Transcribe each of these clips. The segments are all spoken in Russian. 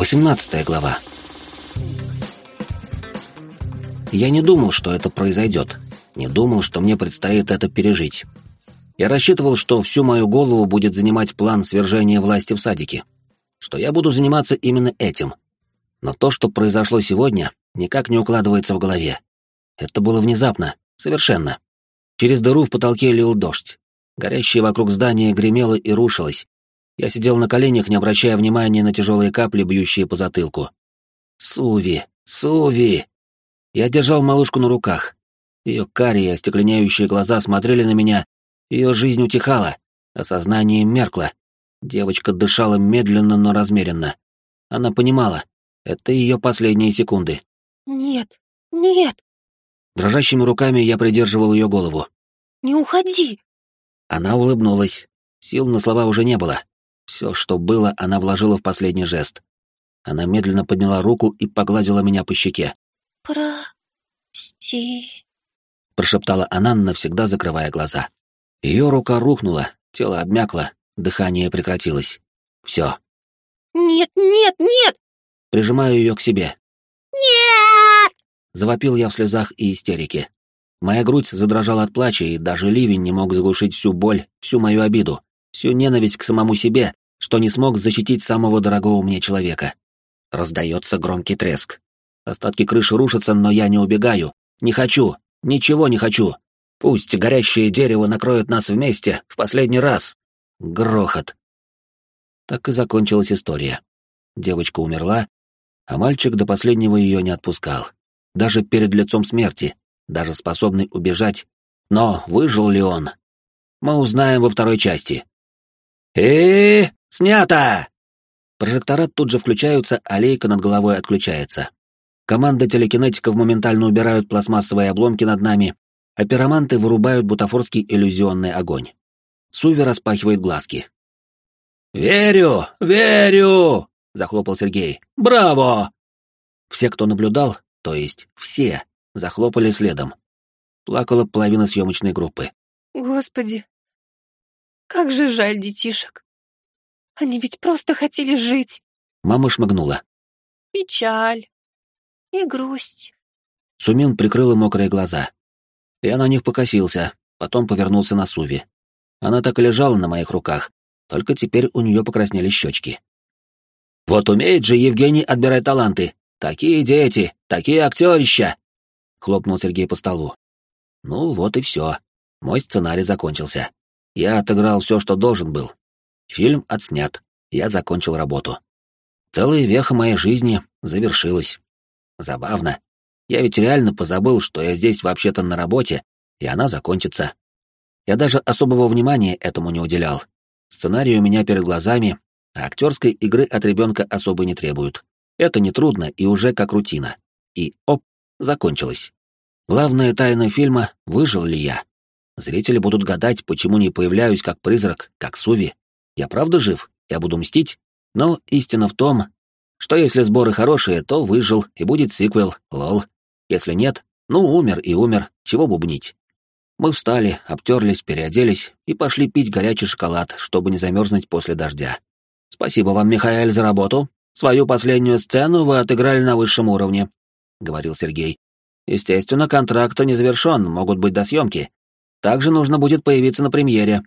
18 глава. Я не думал, что это произойдет. Не думал, что мне предстоит это пережить. Я рассчитывал, что всю мою голову будет занимать план свержения власти в садике. Что я буду заниматься именно этим. Но то, что произошло сегодня, никак не укладывается в голове. Это было внезапно, совершенно. Через дыру в потолке лил дождь. Горящее вокруг здания гремело и рушилось, я сидел на коленях, не обращая внимания на тяжелые капли, бьющие по затылку. «Суви! Суви!» Я держал малышку на руках. Ее карие, остекленяющие глаза смотрели на меня, ее жизнь утихала, а сознание меркло. Девочка дышала медленно, но размеренно. Она понимала, это ее последние секунды. «Нет, нет!» Дрожащими руками я придерживал ее голову. «Не уходи!» Она улыбнулась. Сил на слова уже не было. Все, что было, она вложила в последний жест. Она медленно подняла руку и погладила меня по щеке. «Прости», — прошептала она, навсегда закрывая глаза. Ее рука рухнула, тело обмякло, дыхание прекратилось. Все. «Нет, нет, нет!» Прижимаю ее к себе. «Нет!» Завопил я в слезах и истерике. Моя грудь задрожала от плача, и даже ливень не мог заглушить всю боль, всю мою обиду, всю ненависть к самому себе, что не смог защитить самого дорогого мне человека. Раздается громкий треск. Остатки крыши рушатся, но я не убегаю. Не хочу. Ничего не хочу. Пусть горящее дерево накроет нас вместе в последний раз. Грохот. Так и закончилась история. Девочка умерла, а мальчик до последнего ее не отпускал. Даже перед лицом смерти, даже способный убежать. Но выжил ли он? Мы узнаем во второй части. И снято! Прожектора тут же включаются, а лейка над головой отключается. Команда телекинетиков моментально убирают пластмассовые обломки над нами, а пироманты вырубают бутафорский иллюзионный огонь. Суви распахивает глазки. «Верю! Верю!» — захлопал Сергей. «Браво!» Все, кто наблюдал, то есть все, захлопали следом. Плакала половина съемочной группы. «Господи, как же жаль детишек. Они ведь просто хотели жить. Мама шмыгнула. Печаль и грусть. Сумин прикрыла мокрые глаза. Я на них покосился, потом повернулся на Суви. Она так и лежала на моих руках, только теперь у нее покраснели щечки. «Вот умеет же Евгений отбирать таланты! Такие дети, такие актерища!» — хлопнул Сергей по столу. «Ну вот и все. Мой сценарий закончился. Я отыграл все, что должен был. Фильм отснят. Я закончил работу. Целая веха моей жизни завершилась. Забавно. Я ведь реально позабыл, что я здесь вообще-то на работе, и она закончится. Я даже особого внимания этому не уделял. Сценарий у меня перед глазами, а актерской игры от ребенка особо не требуют. Это нетрудно и уже как рутина. И оп, закончилось. Главная тайна фильма — выжил ли я. Зрители будут гадать, почему не появляюсь как призрак, как Суви. Я правда жив? Я буду мстить? Но истина в том, что если сборы хорошие, то выжил, и будет сиквел, лол. Если нет, ну, умер и умер, чего бубнить. Мы встали, обтерлись, переоделись и пошли пить горячий шоколад, чтобы не замерзнуть после дождя. Спасибо вам, Михаэль, за работу. Свою последнюю сцену вы отыграли на высшем уровне, — говорил Сергей. Естественно, контракт не завершен, могут быть до съемки. Также нужно будет появиться на премьере.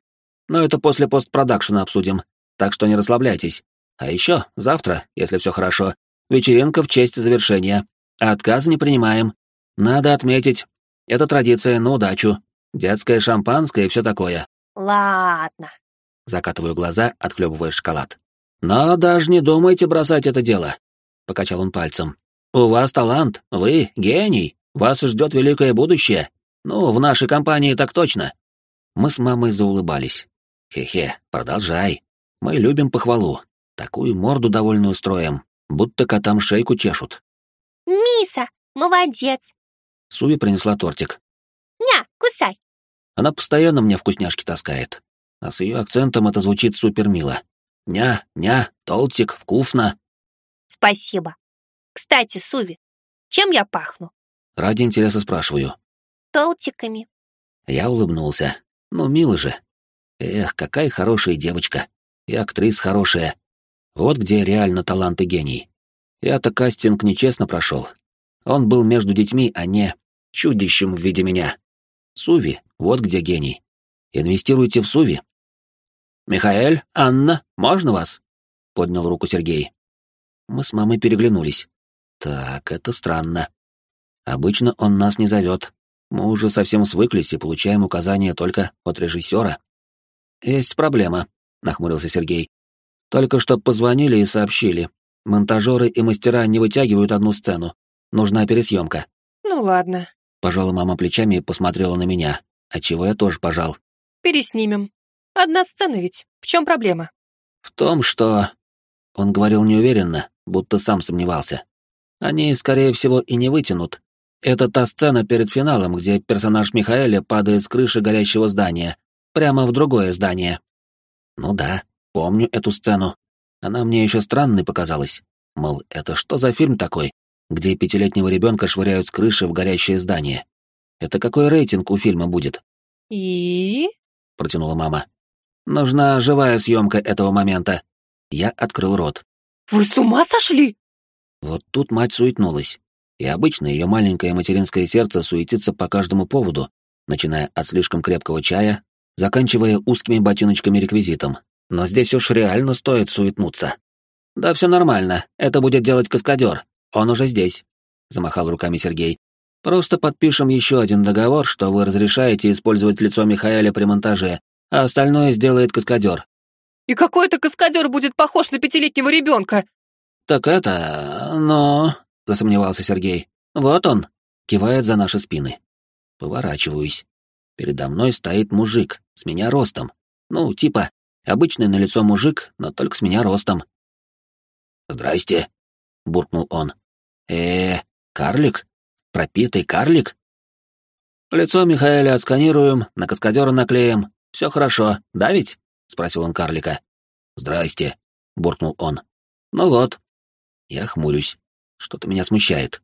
Но это после постпродакшена обсудим, так что не расслабляйтесь. А еще завтра, если все хорошо, вечеринка в честь завершения. А отказ не принимаем. Надо отметить. Это традиция на удачу. Детское шампанское и все такое. Ладно. Закатываю глаза, отхлебывая шоколад. Но даже не думайте бросать это дело. Покачал он пальцем. У вас талант, вы гений, вас ждет великое будущее, ну, в нашей компании так точно. Мы с мамой заулыбались. Хе-хе, продолжай. Мы любим похвалу. Такую морду довольную строим, будто котам шейку чешут. Миса, молодец. Суви принесла тортик. Ня, кусай. Она постоянно мне вкусняшки таскает. А с ее акцентом это звучит супер мило. Ня, ня, толтик, вкусно. Спасибо. Кстати, Суви, чем я пахну? Ради интереса спрашиваю толтиками. Я улыбнулся. Ну, мило же. Эх, какая хорошая девочка. И актриса хорошая. Вот где реально талант и гений. Я-то кастинг нечестно прошел. Он был между детьми, а не чудищем в виде меня. Суви, вот где гений. Инвестируйте в Суви. «Михаэль, Анна, можно вас?» — поднял руку Сергей. Мы с мамой переглянулись. Так, это странно. Обычно он нас не зовет. Мы уже совсем свыклись и получаем указания только от режиссера. «Есть проблема», — нахмурился Сергей. «Только что позвонили и сообщили. Монтажеры и мастера не вытягивают одну сцену. Нужна пересъемка». «Ну ладно». Пожала мама плечами и посмотрела на меня, отчего я тоже пожал. «Переснимем. Одна сцена ведь. В чем проблема?» «В том, что...» Он говорил неуверенно, будто сам сомневался. «Они, скорее всего, и не вытянут. Это та сцена перед финалом, где персонаж Михаэля падает с крыши горящего здания, прямо в другое здание». «Ну да, помню эту сцену. Она мне еще странной показалась. Мол, это что за фильм такой, где пятилетнего ребенка швыряют с крыши в горящее здание? Это какой рейтинг у фильма будет?» «И?» — протянула мама. «Нужна живая съемка этого момента». Я открыл рот. «Вы с ума сошли?» Вот тут мать суетнулась. И обычно ее маленькое материнское сердце суетится по каждому поводу, начиная от слишком крепкого чая, заканчивая узкими ботиночками-реквизитом. Но здесь уж реально стоит суетнуться. «Да все нормально, это будет делать каскадер. Он уже здесь», — замахал руками Сергей. «Просто подпишем еще один договор, что вы разрешаете использовать лицо Михаэля при монтаже, а остальное сделает каскадер. И какой это каскадер будет похож на пятилетнего ребенка? Так это... но... Засомневался Сергей. Вот он. Кивает за наши спины. Поворачиваюсь. Передо мной стоит мужик, с меня ростом. Ну, типа, обычный на лицо мужик, но только с меня ростом. «Здрасте», — буркнул он. э карлик? Пропитый карлик?» «Лицо Михаэля отсканируем, на каскадера наклеим, все хорошо, да ведь?» — спросил он карлика. «Здрасте», — буркнул он. «Ну вот». Я хмурюсь. Что-то меня смущает.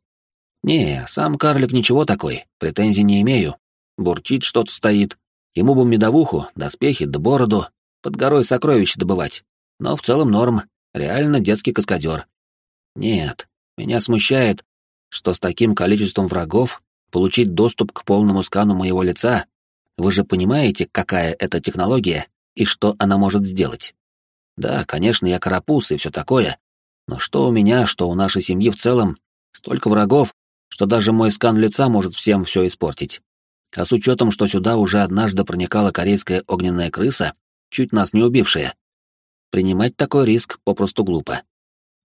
«Не, сам карлик ничего такой, претензий не имею. Бурчит что-то стоит. Ему бы медовуху, доспехи да бороду, под горой сокровищ добывать. Но в целом норм, реально детский каскадер. Нет, меня смущает, что с таким количеством врагов получить доступ к полному скану моего лица вы же понимаете, какая это технология и что она может сделать? Да, конечно, я карапуз и все такое, но что у меня, что у нашей семьи в целом, столько врагов, что даже мой скан лица может всем все испортить. А с учетом, что сюда уже однажды проникала корейская огненная крыса, чуть нас не убившая, принимать такой риск попросту глупо.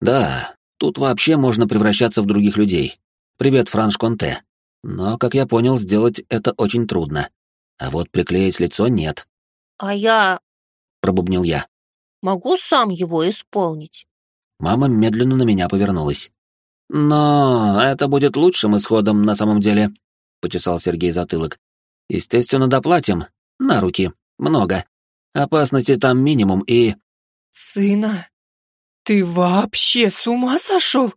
Да, тут вообще можно превращаться в других людей. Привет, Франш Конте. Но, как я понял, сделать это очень трудно. А вот приклеить лицо нет. «А я...» — пробубнил я. «Могу сам его исполнить?» Мама медленно на меня повернулась. «Но это будет лучшим исходом на самом деле», — почесал Сергей затылок. «Естественно, доплатим. На руки. Много. Опасности там минимум и...» «Сына, ты вообще с ума сошел?»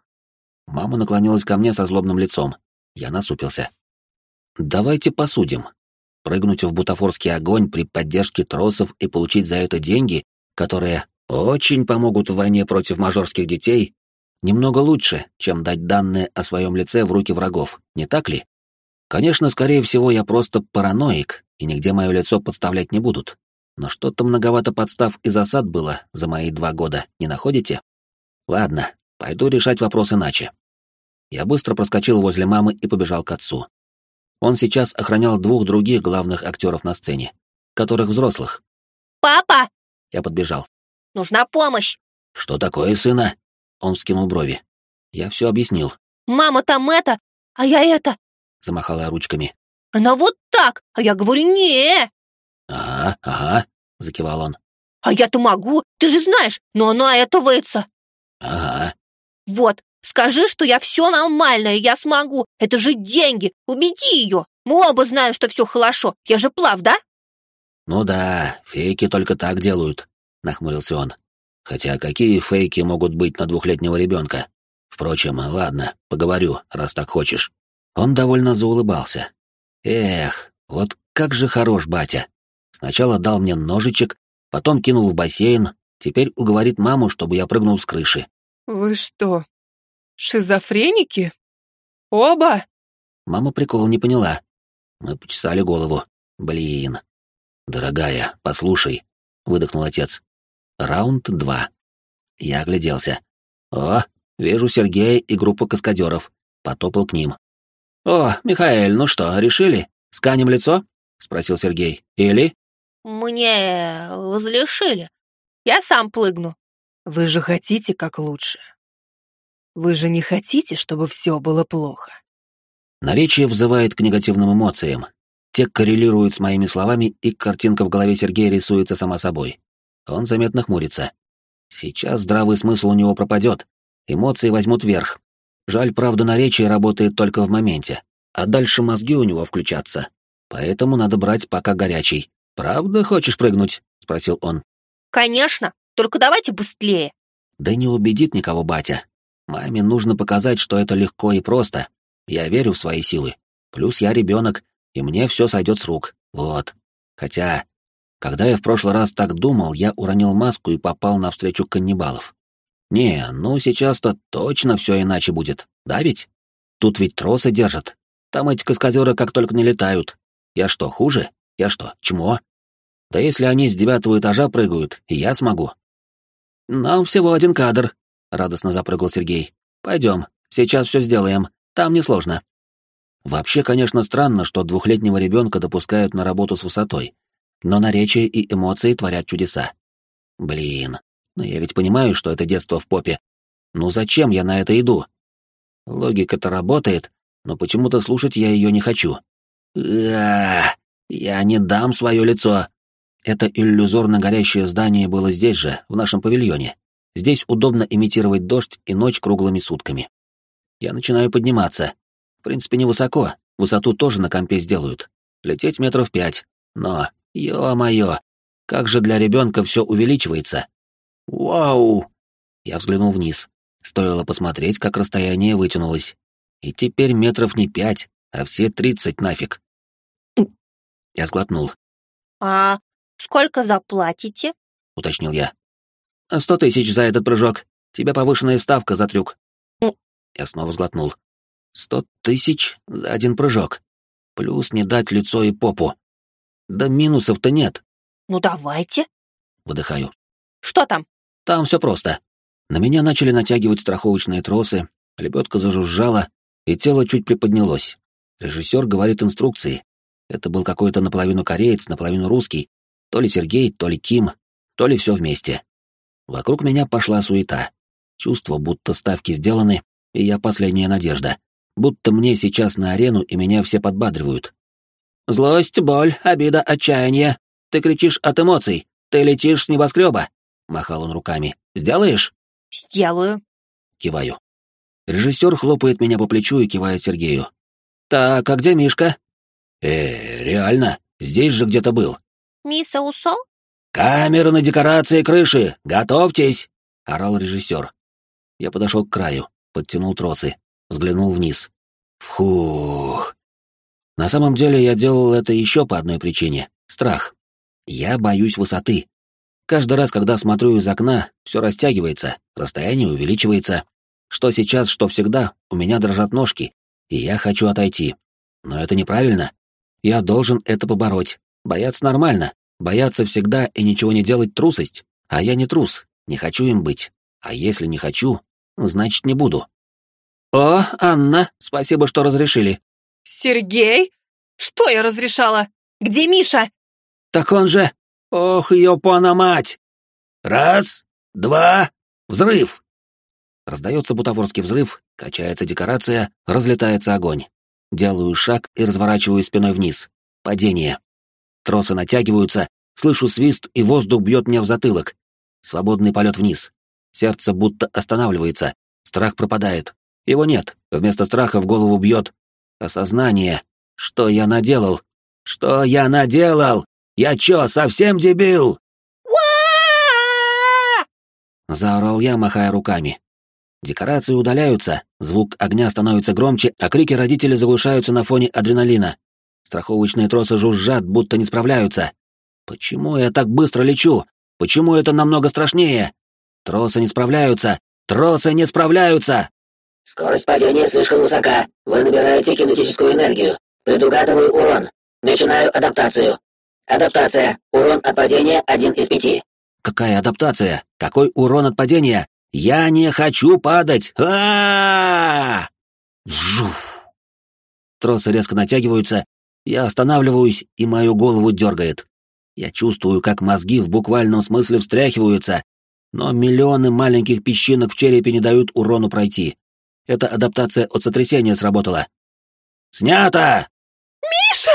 Мама наклонилась ко мне со злобным лицом. Я насупился. «Давайте посудим прыгнуть в бутафорский огонь при поддержке тросов и получить за это деньги, которые очень помогут в войне против мажорских детей, немного лучше, чем дать данные о своем лице в руки врагов, не так ли? Конечно, скорее всего, я просто параноик, и нигде мое лицо подставлять не будут. Но что-то многовато подстав и засад было за мои два года, не находите? Ладно, пойду решать вопрос иначе. Я быстро проскочил возле мамы и побежал к отцу. Он сейчас охранял двух других главных актеров на сцене, которых взрослых. «Папа!» Я подбежал. «Нужна помощь!» «Что такое, сына?» Он скинул брови. Я все объяснил. «Мама там это, а я это...» Замахала ручками. «Она вот так, а я говорю не «Ага, ага», — закивал он. «А я-то могу, ты же знаешь, но она этовается». «Ага». «Вот, Скажи, что я все нормально, и я смогу. Это же деньги. Убеди ее. Мы оба знаем, что все хорошо. Я же плав, да? Ну да, фейки только так делают, нахмурился он. Хотя какие фейки могут быть на двухлетнего ребенка? Впрочем, ладно, поговорю, раз так хочешь. Он довольно заулыбался. Эх, вот как же хорош батя. Сначала дал мне ножичек, потом кинул в бассейн, теперь уговорит маму, чтобы я прыгнул с крыши. «Вы что, Шизофреники? Оба? Мама прикол не поняла. Мы почесали голову. Блин. Дорогая, послушай, выдохнул отец. Раунд два. Я огляделся. О, вижу Сергея и группу каскадеров. Потопал к ним. О, Михаэль, ну что, решили? Сканем лицо? Спросил Сергей. Или? Мне разрешили. Я сам плыгну. Вы же хотите как лучше. Вы же не хотите, чтобы все было плохо. Наречие взывает к негативным эмоциям. Те коррелируют с моими словами, и картинка в голове Сергея рисуется сама собой. Он заметно хмурится. Сейчас здравый смысл у него пропадет, эмоции возьмут верх. Жаль, правда, наречие работает только в моменте, а дальше мозги у него включатся. Поэтому надо брать пока горячий. «Правда хочешь прыгнуть?» — спросил он. «Конечно, только давайте быстрее». Да не убедит никого батя. Маме нужно показать, что это легко и просто. Я верю в свои силы. Плюс я ребенок, и мне все сойдет с рук. Вот. Хотя когда я в прошлый раз так думал, я уронил маску и попал навстречу каннибалов. Не, ну сейчас-то точно все иначе будет, да ведь? Тут ведь тросы держат. Там эти каскадеры как только не летают. Я что, хуже? Я что, чмо? Да если они с девятого этажа прыгают, и я смогу. Нам всего один кадр, — радостно запрыгал Сергей. Пойдем, сейчас все сделаем, там несложно. Вообще, конечно, странно, что двухлетнего ребенка допускают на работу с высотой, но наречия и эмоции творят чудеса. Блин, но я ведь понимаю, что это детство в попе. Ну зачем я на это иду? Логика-то работает, но почему-то слушать я ее не хочу. Я не дам свое лицо. Это иллюзорно горящее здание было здесь же, в нашем павильоне. Здесь удобно имитировать дождь и ночь круглыми сутками. Я начинаю подниматься. В принципе, невысоко, высоту тоже на компе сделают. Лететь метров пять, но Ё-моё, как же для ребенка все увеличивается. Вау! Я взглянул вниз. Стоило посмотреть, как расстояние вытянулось. И теперь метров не пять, а все тридцать нафиг. Я сглотнул. «А сколько заплатите?» — уточнил я. «Сто тысяч за этот прыжок. Тебе повышенная ставка за трюк». Я снова сглотнул. «Сто тысяч за один прыжок. Плюс не дать лицо и попу. Да минусов-то нет. Ну давайте. Выдыхаю. Что там? Там все просто. На меня начали натягивать страховочные тросы, лебедка зажужжала, и тело чуть приподнялось. Режиссер говорит инструкции. Это был какой-то наполовину кореец, наполовину русский. То ли Сергей, то ли Ким, то ли все вместе. Вокруг меня пошла суета. Чувство, будто ставки сделаны, и я последняя надежда. Будто мне сейчас на арену, и меня все подбадривают. Злость, боль, обида, отчаяние. Ты кричишь от эмоций. Ты летишь с небоскреба. Махал он руками. Сделаешь? Сделаю. Киваю. Режиссер хлопает меня по плечу и кивает Сергею. Так, а где Мишка? Э, реально, здесь же где-то был. Миса усол? Камера на декорации крыши, готовьтесь! Орал режиссер. Я подошел к краю, подтянул тросы, взглянул вниз. Фух. На самом деле я делал это еще по одной причине — страх. Я боюсь высоты. Каждый раз, когда смотрю из окна, все растягивается, расстояние увеличивается. Что сейчас, что всегда, у меня дрожат ножки, и я хочу отойти. Но это неправильно. Я должен это побороть. Бояться нормально. Бояться всегда и ничего не делать — трусость. А я не трус, не хочу им быть. А если не хочу, значит, не буду. «О, Анна, спасибо, что разрешили. «Сергей? Что я разрешала? Где Миша?» «Так он же... Ох, ёпана мать! Раз, два, взрыв!» Раздается бутафорский взрыв, качается декорация, разлетается огонь. Делаю шаг и разворачиваю спиной вниз. Падение. Тросы натягиваются, слышу свист, и воздух бьет мне в затылок. Свободный полет вниз. Сердце будто останавливается, страх пропадает. Его нет, вместо страха в голову бьет Осознание. Что я наделал? Что я наделал? Я чё, совсем дебил? Заорал я, махая руками. Декорации удаляются, звук огня становится громче, а крики родителей заглушаются на фоне адреналина. Страховочные тросы жужжат, будто не справляются. Почему я так быстро лечу? Почему это намного страшнее? Тросы не справляются! Тросы не справляются! Скорость падения слишком высока. Вы набираете кинетическую энергию. Предугадываю урон. Начинаю адаптацию. Адаптация. Урон от падения один из пяти. Какая адаптация? Какой урон от падения? Я не хочу падать! а Вжух! Тросы резко натягиваются, я останавливаюсь, и мою голову дергает. Я чувствую, как мозги в буквальном смысле встряхиваются, но миллионы маленьких песчинок в черепе не дают урону пройти. Эта адаптация от сотрясения сработала. «Снято!» «Миша!»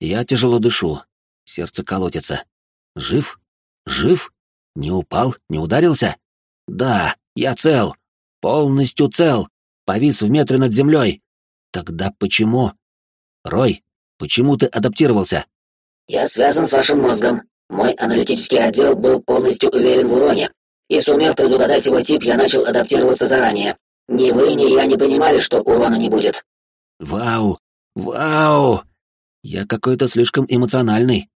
Я тяжело дышу. Сердце колотится. Жив? Жив? Не упал? Не ударился? Да, я цел. Полностью цел. Повис в метре над землей. Тогда почему? Рой, почему ты адаптировался? Я связан с вашим мозгом. Мой аналитический отдел был полностью уверен в уроне. И сумев предугадать его тип, я начал адаптироваться заранее. Ни вы, ни я не понимали, что урона не будет. Вау! Вау! Я какой-то слишком эмоциональный.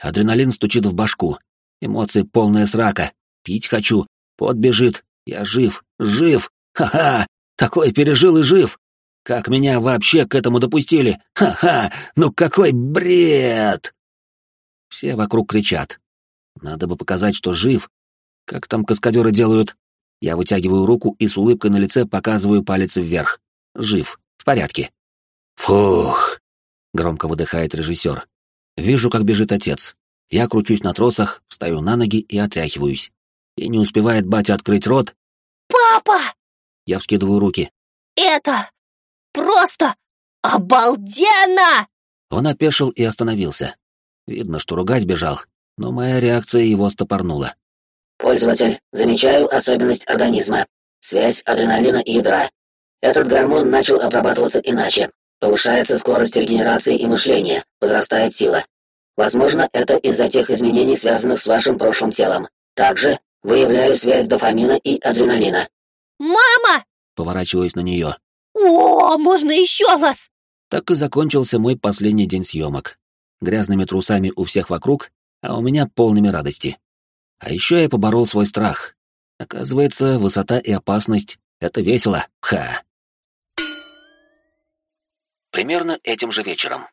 Адреналин стучит в башку. Эмоции полные срака. Пить хочу. Пот бежит. Я жив. Жив. Ха-ха! Такой пережил и жив. Как меня вообще к этому допустили? Ха-ха! Ну какой бред! Все вокруг кричат. Надо бы показать, что жив. Как там каскадеры делают? Я вытягиваю руку и с улыбкой на лице показываю палец вверх. Жив. В порядке. Фух! Громко выдыхает режиссер. Вижу, как бежит отец. Я кручусь на тросах, встаю на ноги и отряхиваюсь. И не успевает батя открыть рот. «Папа!» Я вскидываю руки. «Это просто обалденно!» Он опешил и остановился. Видно, что ругать бежал, но моя реакция его стопорнула. Пользователь, замечаю особенность организма. Связь адреналина и ядра. Этот гормон начал обрабатываться иначе. Повышается скорость регенерации и мышления, возрастает сила. Возможно, это из-за тех изменений, связанных с вашим прошлым телом. Также выявляю связь дофамина и адреналина. «Мама!» Поворачиваюсь на нее. «О, можно еще раз!» Так и закончился мой последний день съемок. Грязными трусами у всех вокруг, а у меня полными радости. А еще я поборол свой страх. Оказывается, высота и опасность — это весело. Ха! Примерно этим же вечером.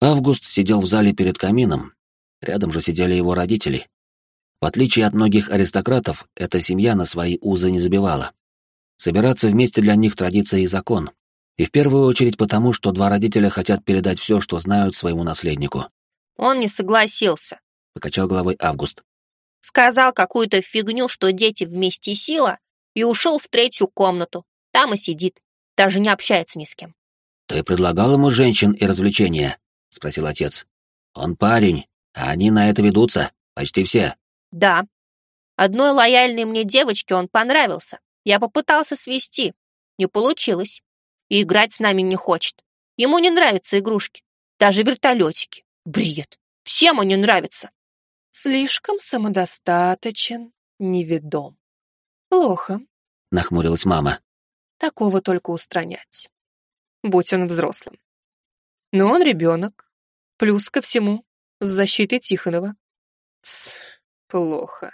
Август сидел в зале перед камином. Рядом же сидели его родители. В отличие от многих аристократов, эта семья на свои узы не забивала. Собираться вместе для них традиция и закон. И в первую очередь потому, что два родителя хотят передать все, что знают своему наследнику. Он не согласился. Покачал головой Август. Сказал какую-то фигню, что дети вместе сила, и ушел в третью комнату. Там и сидит. Даже не общается ни с кем. «Ты предлагал ему женщин и развлечения?» — спросил отец. «Он парень, а они на это ведутся, почти все». «Да. Одной лояльной мне девочке он понравился. Я попытался свести. Не получилось. И играть с нами не хочет. Ему не нравятся игрушки. Даже вертолетики. Бред. Всем он не нравится. Слишком самодостаточен, неведом. Плохо. Нахмурилась мама. Такого только устранять. Будь он взрослым. Но он ребенок. Плюс ко всему, с защитой Тихонова. Тс, плохо.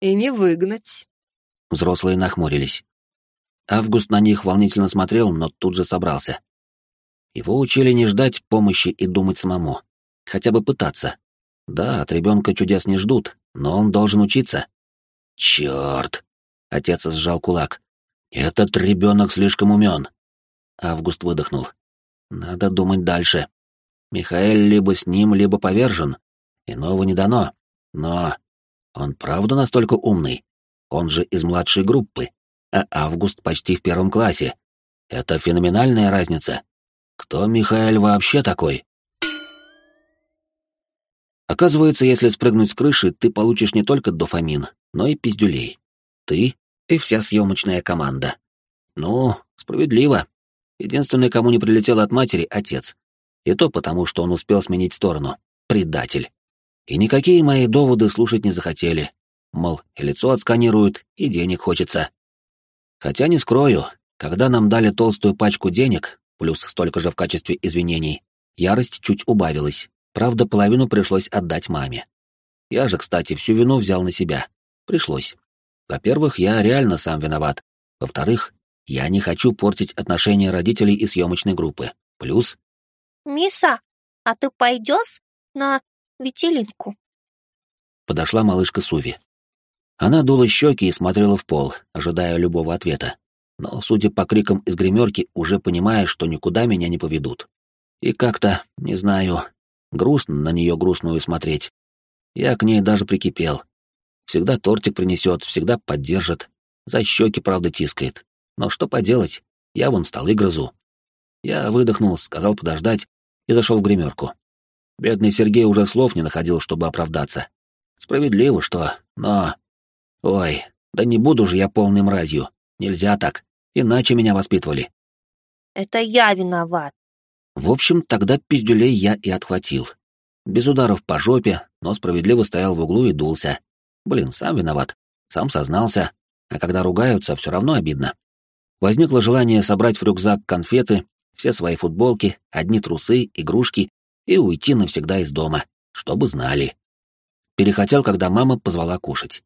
И не выгнать. Взрослые нахмурились. Август на них волнительно смотрел, но тут же собрался. Его учили не ждать помощи и думать самому. Хотя бы пытаться. Да, от ребенка чудес не ждут, но он должен учиться. Черт! Отец сжал кулак. Этот ребенок слишком умен. Август выдохнул. Надо думать дальше. Михаил либо с ним, либо повержен. Иного не дано. Но он правда настолько умный? Он же из младшей группы, а Август почти в первом классе. Это феноменальная разница. Кто Михаил вообще такой? Оказывается, если спрыгнуть с крыши, ты получишь не только дофамин, но и пиздюлей. Ты и вся съемочная команда. Ну, справедливо. Единственный, кому не прилетело от матери, — отец. И то потому, что он успел сменить сторону. Предатель. И никакие мои доводы слушать не захотели. Мол, и лицо отсканируют, и денег хочется. Хотя не скрою, когда нам дали толстую пачку денег, плюс столько же в качестве извинений, ярость чуть убавилась. Правда, половину пришлось отдать маме. Я же, кстати, всю вину взял на себя. Пришлось. Во-первых, я реально сам виноват. Во-вторых, я не хочу портить отношения родителей и съемочной группы. Плюс... «Миса, а ты пойдешь на ветелинку?» Подошла малышка Суви. Она дула щеки и смотрела в пол, ожидая любого ответа. Но, судя по крикам из гримерки, уже понимая, что никуда меня не поведут. И как-то, не знаю, грустно на нее грустную смотреть. Я к ней даже прикипел. Всегда тортик принесет, всегда поддержит. За щеки, правда, тискает. Но что поделать, я вон столы грызу. Я выдохнул, сказал подождать и зашел в гримерку. Бедный Сергей уже слов не находил, чтобы оправдаться. Справедливо, что, но... Ой, да не буду же я полной мразью. Нельзя так, иначе меня воспитывали. Это я виноват. В общем, тогда пиздюлей я и отхватил. Без ударов по жопе, но справедливо стоял в углу и дулся. Блин, сам виноват, сам сознался, а когда ругаются, все равно обидно. Возникло желание собрать в рюкзак конфеты, все свои футболки, одни трусы, игрушки и уйти навсегда из дома, чтобы знали. Перехотел, когда мама позвала кушать.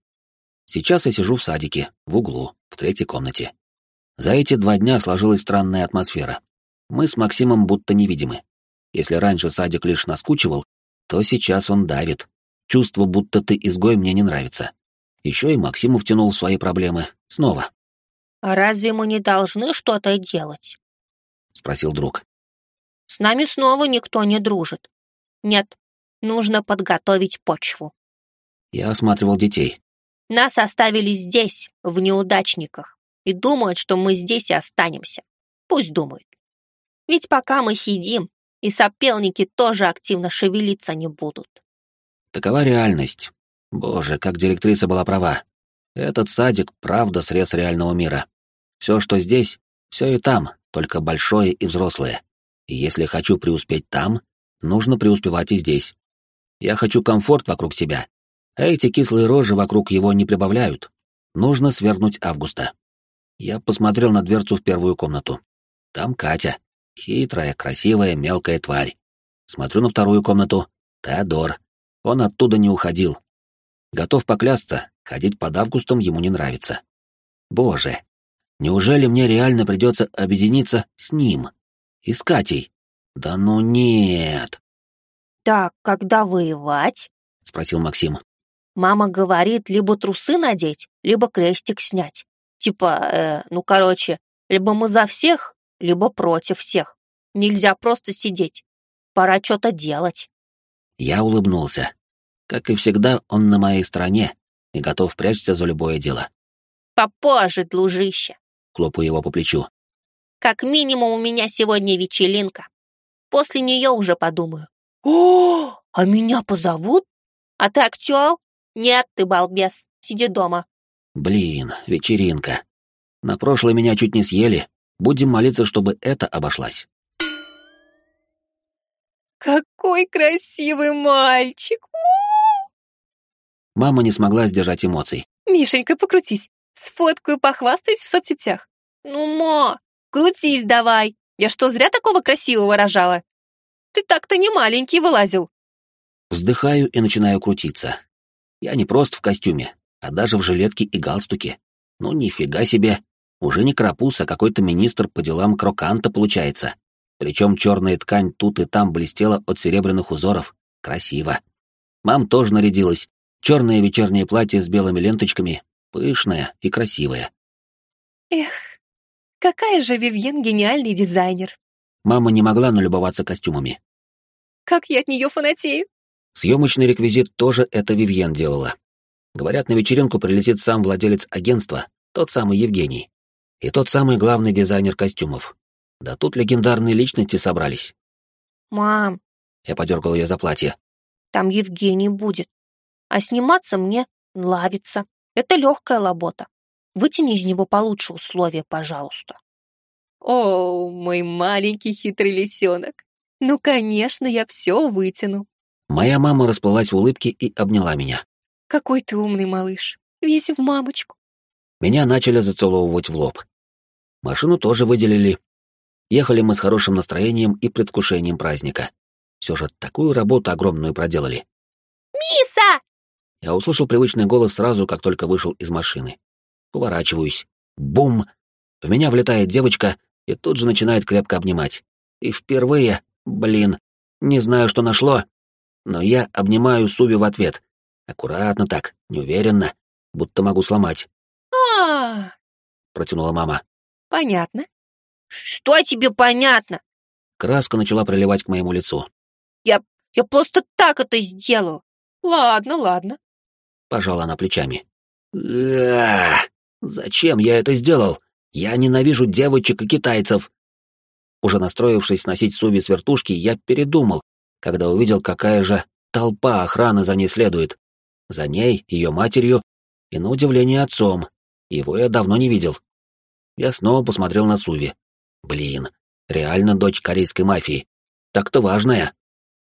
Сейчас я сижу в садике, в углу, в третьей комнате. За эти два дня сложилась странная атмосфера. Мы с Максимом будто невидимы. Если раньше садик лишь наскучивал, то сейчас он давит. Чувство, будто ты изгой, мне не нравится. Еще и Максиму втянул в свои проблемы. Снова. «А разве мы не должны что-то делать?» — спросил друг. «С нами снова никто не дружит. Нет, нужно подготовить почву». Я осматривал детей. «Нас оставили здесь, в неудачниках, и думают, что мы здесь и останемся. Пусть думают. Ведь пока мы сидим, и сопелники тоже активно шевелиться не будут. Такова реальность. Боже, как директриса была права. Этот садик — правда срез реального мира. Все, что здесь, все и там, только большое и взрослое. И если хочу преуспеть там, нужно преуспевать и здесь. Я хочу комфорт вокруг себя, а эти кислые рожи вокруг его не прибавляют. Нужно свергнуть Августа. Я посмотрел на дверцу в первую комнату. Там Катя. Хитрая, красивая, мелкая тварь. Смотрю на вторую комнату. Теодор. Он оттуда не уходил. Готов поклясться, ходить под августом ему не нравится. Боже, неужели мне реально придется объединиться с ним? И с Катей? Да ну нет. Так, когда воевать? Спросил Максим. Мама говорит, либо трусы надеть, либо крестик снять. Типа, э, ну короче, либо мы за всех, либо против всех. Нельзя просто сидеть. Пора что-то делать. Я улыбнулся. Как и всегда, он на моей стороне и готов прячься за любое дело. Попозже, дружище. Хлопаю его по плечу. Как минимум у меня сегодня вечеринка. После нее уже подумаю. О, а меня позовут? А ты актер? Нет, ты балбес. Сиди дома. Блин, вечеринка. На прошлое меня чуть не съели, Будем молиться, чтобы это обошлась. Какой красивый мальчик! Мама не смогла сдержать эмоций. Мишенька, покрутись. Сфоткаю, похвастаюсь в соцсетях. Ну, ма, крутись давай. Я что, зря такого красивого рожала? Ты так-то не маленький вылазил. Вздыхаю и начинаю крутиться. Я не просто в костюме, а даже в жилетке и галстуке. Ну, нифига себе. Уже не крапус, а какой-то министр по делам кроканта получается. Причем черная ткань тут и там блестела от серебряных узоров. Красиво. Мам тоже нарядилась. Черное вечернее платье с белыми ленточками. Пышное и красивое. Эх, какая же Вивьен гениальный дизайнер. Мама не могла налюбоваться костюмами. Как я от нее фанатею. Съемочный реквизит тоже это Вивьен делала. Говорят, на вечеринку прилетит сам владелец агентства, тот самый Евгений и тот самый главный дизайнер костюмов. Да тут легендарные личности собрались. «Мам!» — я подергал ее за платье. «Там Евгений будет. А сниматься мне нравится. Это легкая работа. Вытяни из него получше условия, пожалуйста». «О, мой маленький хитрый лисенок! Ну, конечно, я все вытяну». Моя мама расплылась в улыбке и обняла меня. «Какой ты умный малыш, весь в мамочку». Меня начали зацеловывать в лоб. Машину тоже выделили. Ехали мы с хорошим настроением и предвкушением праздника. Все же такую работу огромную проделали. «Миса!» Я услышал привычный голос сразу, как только вышел из машины. Поворачиваюсь. Бум! В меня влетает девочка и тут же начинает крепко обнимать. И впервые, блин, не знаю, что нашло, но я обнимаю Суви в ответ. Аккуратно так, неуверенно, будто могу сломать. а протянула мама. Понятно. Что тебе понятно? Краска начала проливать к моему лицу. Я просто так это сделаю. Ладно, ладно. Пожала она плечами. Зачем я это сделал? Я ненавижу девочек и китайцев. Уже настроившись носить Суви с вертушки, я передумал, когда увидел, какая же толпа охраны за ней следует. За ней, ее матерью и, на удивление, отцом. Его я давно не видел. Я снова посмотрел на Суви. Блин, реально дочь корейской мафии. Так-то важная.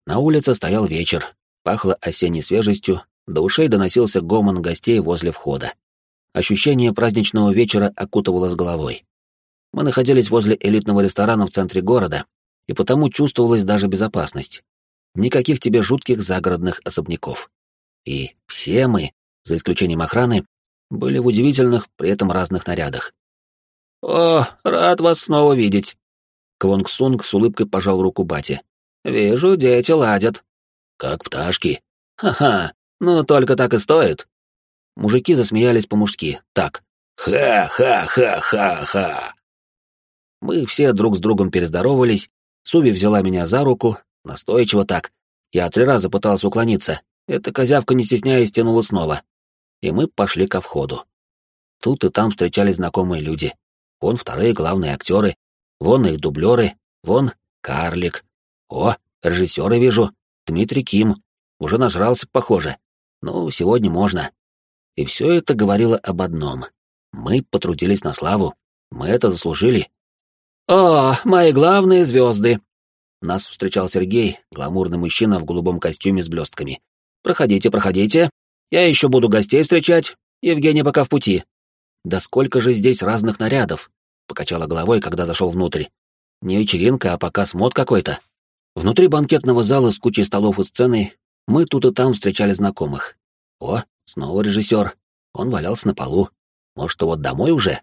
На улице стоял вечер, пахло осенней свежестью, до ушей доносился гомон гостей возле входа. Ощущение праздничного вечера окутывало с головой. Мы находились возле элитного ресторана в центре города, и потому чувствовалась даже безопасность. Никаких тебе жутких загородных особняков. И все мы, за исключением охраны, были в удивительных, при этом разных нарядах. «О, рад вас снова видеть!» Квонг Сунг с улыбкой пожал руку Бати. «Вижу, дети ладят». «Как пташки». «Ха-ха, ну только так и стоит». Мужики засмеялись по-мужски, так. «Ха-ха-ха-ха-ха!» Мы все друг с другом перездоровались, Суви взяла меня за руку, настойчиво так. Я три раза пытался уклониться, эта козявка, не стесняясь, тянула снова. И мы пошли ко входу. Тут и там встречались знакомые люди. Вон вторые главные актеры, вон их дублеры, вон карлик. О, режиссера вижу, Дмитрий Ким. Уже нажрался, похоже. Ну, сегодня можно. И все это говорило об одном. Мы потрудились на славу. Мы это заслужили. «О, мои главные звезды!» Нас встречал Сергей, гламурный мужчина в голубом костюме с блестками. «Проходите, проходите. Я еще буду гостей встречать. Евгений пока в пути. «Да сколько же здесь разных нарядов!» — покачала головой, когда зашел внутрь. «Не вечеринка, а показ мод какой-то». Внутри банкетного зала с кучей столов и сцены мы тут и там встречали знакомых. О, снова режиссер. Он валялся на полу. Может, вот домой уже?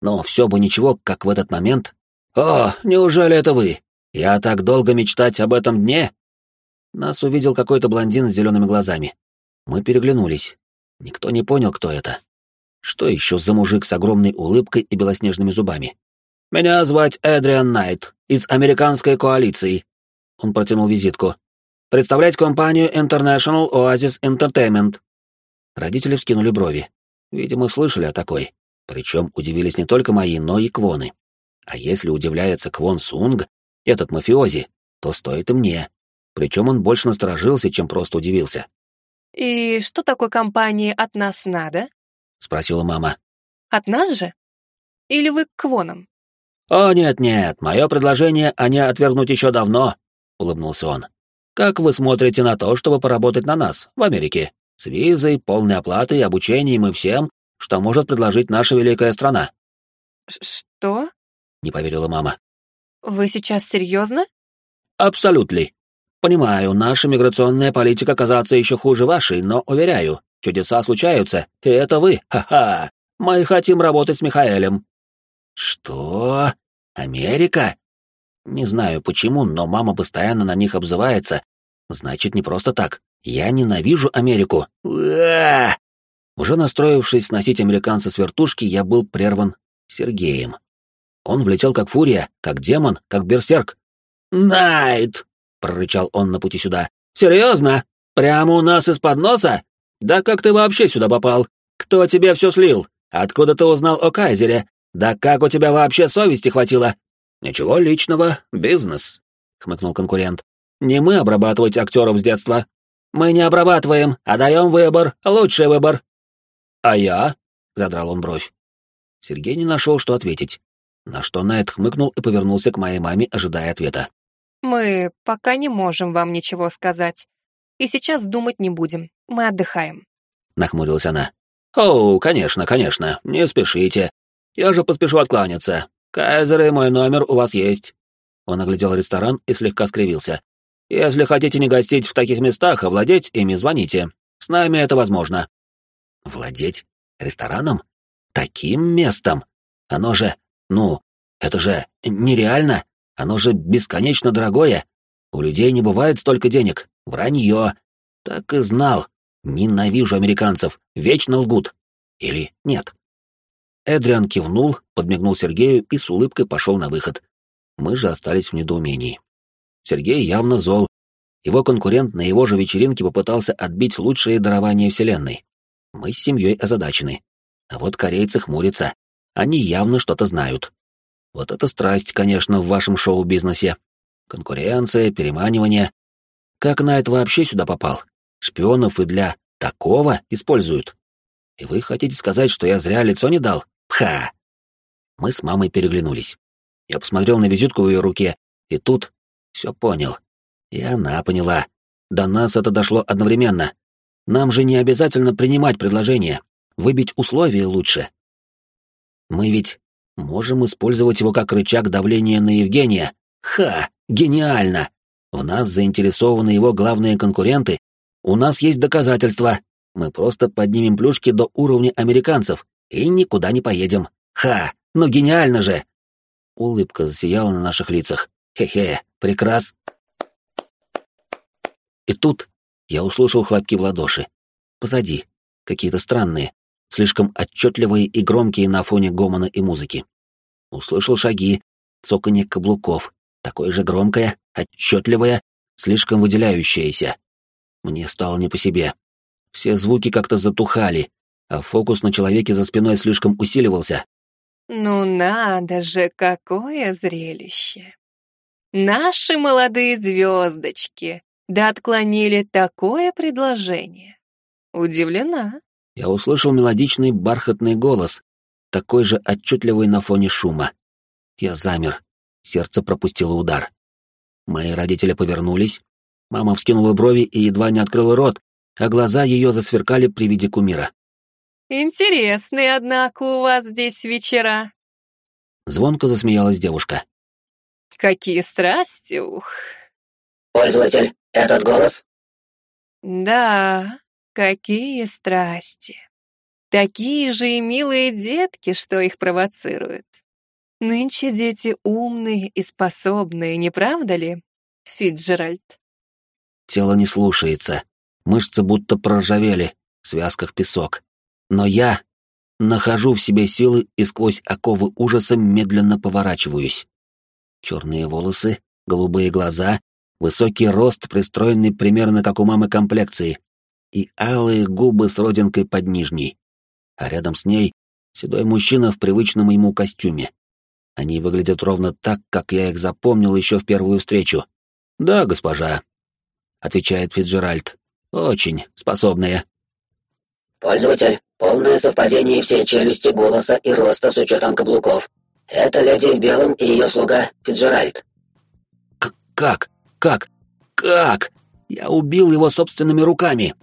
Но все бы ничего, как в этот момент. «О, неужели это вы? Я так долго мечтать об этом дне?» Нас увидел какой-то блондин с зелеными глазами. Мы переглянулись. Никто не понял, кто это. Что еще за мужик с огромной улыбкой и белоснежными зубами? «Меня звать Эдриан Найт, из американской коалиции». Он протянул визитку. «Представлять компанию International Oasis Entertainment». Родители вскинули брови. Видимо, слышали о такой. Причем удивились не только мои, но и Квоны. А если удивляется Квон Сунг, этот мафиози, то стоит и мне. Причем он больше насторожился, чем просто удивился. «И что такой компании от нас надо?» — спросила мама. «От нас же? Или вы к Квонам?» «О, нет-нет, мое предложение они отвергнуть еще давно», — улыбнулся он. «Как вы смотрите на то, чтобы поработать на нас, в Америке? С визой, полной оплатой, обучением и всем, что может предложить наша великая страна?» «Что?» — не поверила мама. «Вы сейчас серьезно?» «Абсолютно. Понимаю, наша миграционная политика казаться еще хуже вашей, но, уверяю, Чудеса случаются, и это вы, ха-ха. Мы хотим работать с Михаэлем». «Что? Америка?» Не знаю почему, но мама постоянно на них обзывается. Значит, не просто так. Я ненавижу Америку. Уже настроившись сносить американца с вертушки, я был прерван Сергеем. Он влетел как фурия, как демон, как берсерк. «Найт!» — прорычал он на пути сюда. «Серьезно? Прямо у нас из-под носа? Да как ты вообще сюда попал? Кто тебе все слил? Откуда ты узнал о Кайзере? Да как у тебя вообще совести хватило? Ничего личного, бизнес, хмыкнул конкурент. Не мы обрабатывать актеров с детства. Мы не обрабатываем, а даем выбор, лучший выбор. А я? Задрал он бровь. Сергей не нашел, что ответить. На что Найт хмыкнул и повернулся к моей маме, ожидая ответа. «Мы пока не можем вам ничего сказать. И сейчас думать не будем. Мы отдыхаем. Нахмурилась она. О, конечно, конечно, не спешите. Я же поспешу откланяться. Кайзеры, мой номер у вас есть. Он оглядел ресторан и слегка скривился. Если хотите не гостить в таких местах, а владеть ими, звоните. С нами это возможно. Владеть рестораном? Таким местом? Оно же Ну, это же нереально. Оно же бесконечно дорогое. У людей не бывает столько денег. Вранье. Так и знал. Ненавижу американцев. Вечно лгут. Или нет? Эдриан кивнул, подмигнул Сергею и с улыбкой пошел на выход. Мы же остались в недоумении. Сергей явно зол. Его конкурент на его же вечеринке попытался отбить лучшие дарования Вселенной. Мы с семьей озадачены. А вот корейцы хмурятся. Они явно что-то знают. Вот это страсть, конечно, в вашем шоу-бизнесе. Конкуренция, переманивание. Как Найт вообще сюда попал? Шпионов и для такого используют. И вы хотите сказать, что я зря лицо не дал? Пха! Мы с мамой переглянулись. Я посмотрел на визитку в ее руке, и тут все понял. И она поняла. До нас это дошло одновременно. Нам же не обязательно принимать предложение. Выбить условия лучше. Мы ведь можем использовать его как рычаг давления на Евгения. Ха! Гениально! В нас заинтересованы его главные конкуренты. У нас есть доказательства. Мы просто поднимем плюшки до уровня американцев и никуда не поедем. Ха! Ну гениально же! Улыбка засияла на наших лицах. Хе-хе, прекрас. И тут я услышал хлопки в ладоши. Позади. Какие-то странные, слишком отчетливые и громкие на фоне гомона и музыки. Услышал шаги, цоканье каблуков, такое же громкое, отчетливое, слишком выделяющееся. Мне стало не по себе. Все звуки как-то затухали, а фокус на человеке за спиной слишком усиливался. Ну надо же, какое зрелище! Наши молодые звездочки да отклонили такое предложение. Удивлена. Я услышал мелодичный бархатный голос, такой же отчетливый на фоне шума. Я замер, сердце пропустило удар. Мои родители повернулись, мама вскинула брови и едва не открыла рот, а глаза ее засверкали при виде кумира. «Интересные, однако, у вас здесь вечера». Звонко засмеялась девушка. «Какие страсти, ух!» «Пользователь, этот голос?» «Да, какие страсти!» Такие же и милые детки, что их провоцируют. Нынче дети умные и способные, не правда ли, Фитджеральд? Тело не слушается, мышцы будто проржавели, в связках песок. Но я нахожу в себе силы и сквозь оковы ужаса медленно поворачиваюсь. Черные волосы, голубые глаза, высокий рост, пристроенный примерно как у мамы комплекции, и алые губы с родинкой под нижней а рядом с ней седой мужчина в привычном ему костюме. Они выглядят ровно так, как я их запомнил еще в первую встречу. «Да, госпожа», — отвечает Фиджеральд. «Очень способные». «Пользователь, полное совпадение всей челюсти, голоса и роста с учетом каблуков. Это леди в белом и ее слуга Фиджеральд». К «Как? Как? Как? Я убил его собственными руками!»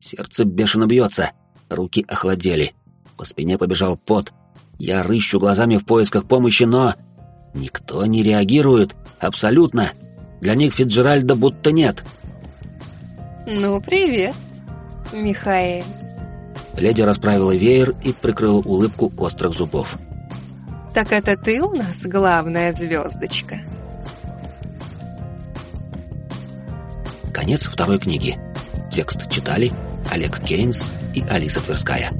Сердце бешено бьется руки охладели. По спине побежал пот. Я рыщу глазами в поисках помощи, но... Никто не реагирует. Абсолютно. Для них Фиджеральда будто нет. «Ну, привет, Михаил». Леди расправила веер и прикрыла улыбку острых зубов. «Так это ты у нас главная звездочка?» Конец второй книги. Текст читали Олег Кейнс и Алиса Тверская.